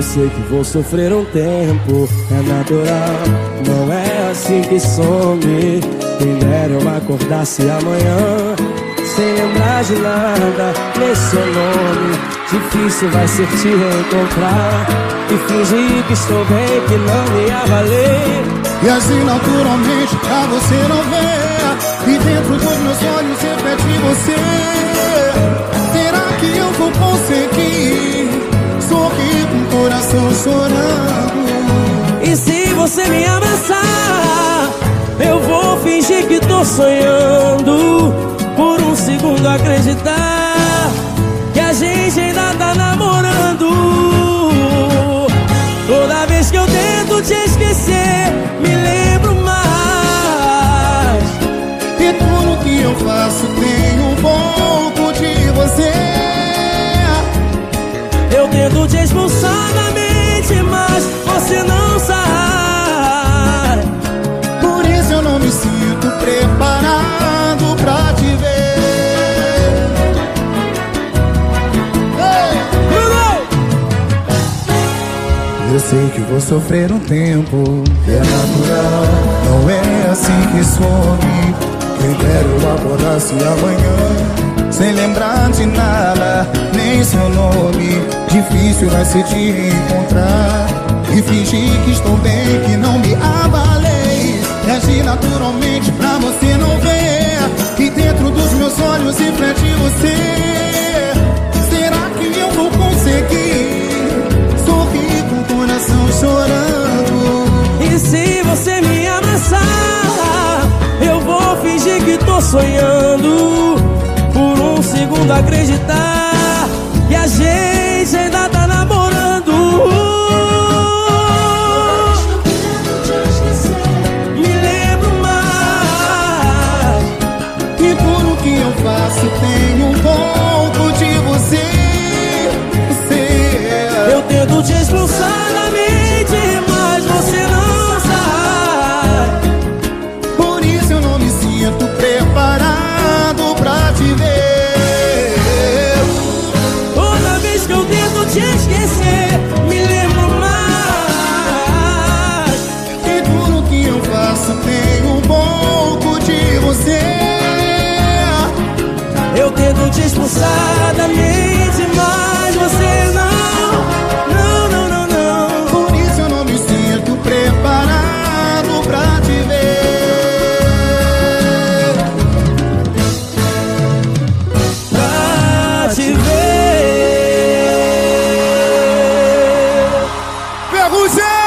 Eu sei que vou sofrer um tempo, é natural. Não é assim que some. Quem dera eu acordasse amanhã, sem lembrar de nada, nem seu nome. Difícil vai ser te reencontrar e fingir que estou bem, que não me avalei. E assim naturalmente pra você não ver E dentro dos meus olhos reflete você Será que eu vou chorando. E se você me abraçar Eu vou fingir que tô sonhando Por um segundo acreditar Que a gente ainda tá namorando. Toda vez que eu tento te esquecer eu faço? Tem um pouco de você. Eu tento te expulsar da mente, não sai. Por isso eu não me sinto preparado pra te ver. Eu sei que vou sofrer um tempo, é natural. Não é assim que some. Quem quero acordasse amanhã Sem lembrar de nada, nem seu nome. Difícil vai ser te encontrar E fingir que estou bem, que não me abalei. Reagir naturalmente pra você não ver Que dentro dos meus olhos reflete você. Será que eu vou conseguir? Sorrir com o coração chorando. E se você me abraçar sonhando. Por um segundo acreditar You. tem te expulsar da mente, mas você não, não, não, não, não. Por isso eu não me sinto preparado pra te ver. Pra te ver. Ferrugem!